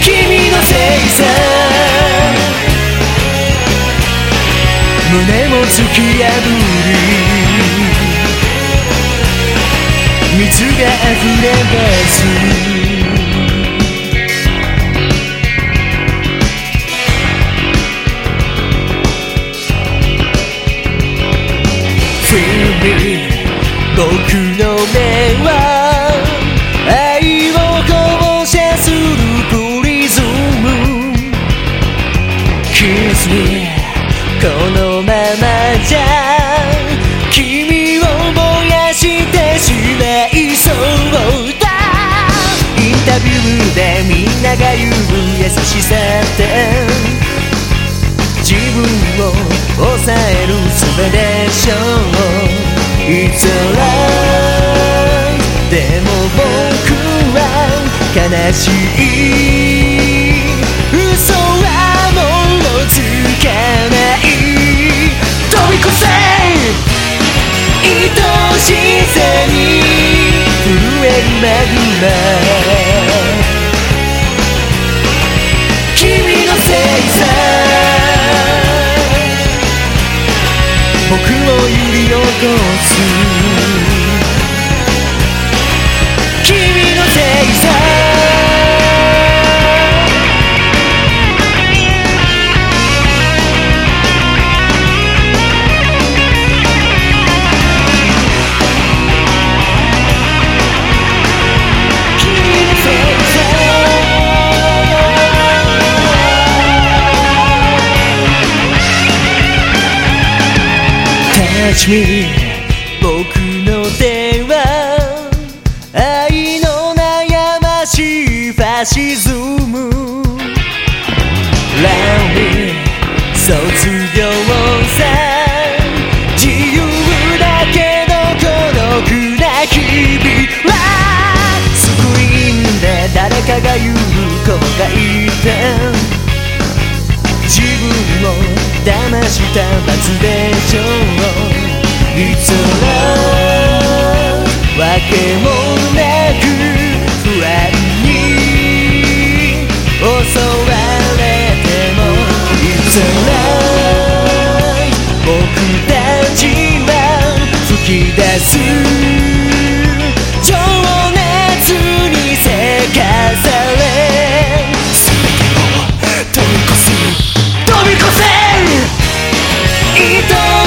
君のせいさ胸も突き破り。水が溢れ出す。僕の目は愛を放射するプリズム Kiss me このままじゃ君を燃やしてしまいそうだインタビューでみんなが言う優しさって自分を抑える術でしょう It's alright でも僕は悲しい嘘はもうつかない。飛び越せ。愛しさに震えるマグマ僕の手は愛の悩ましいファシズム。ラウンデ卒業さ自由だけど孤独な日々。はスクリーンで誰かが言う子がいた自分を騙した罰です情熱にせかされ全てを飛び越す飛び越せ愛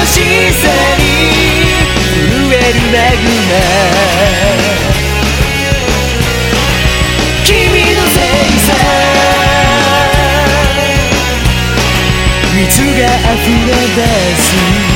しさに震えるマグマ君のせいさ水が溢れ出す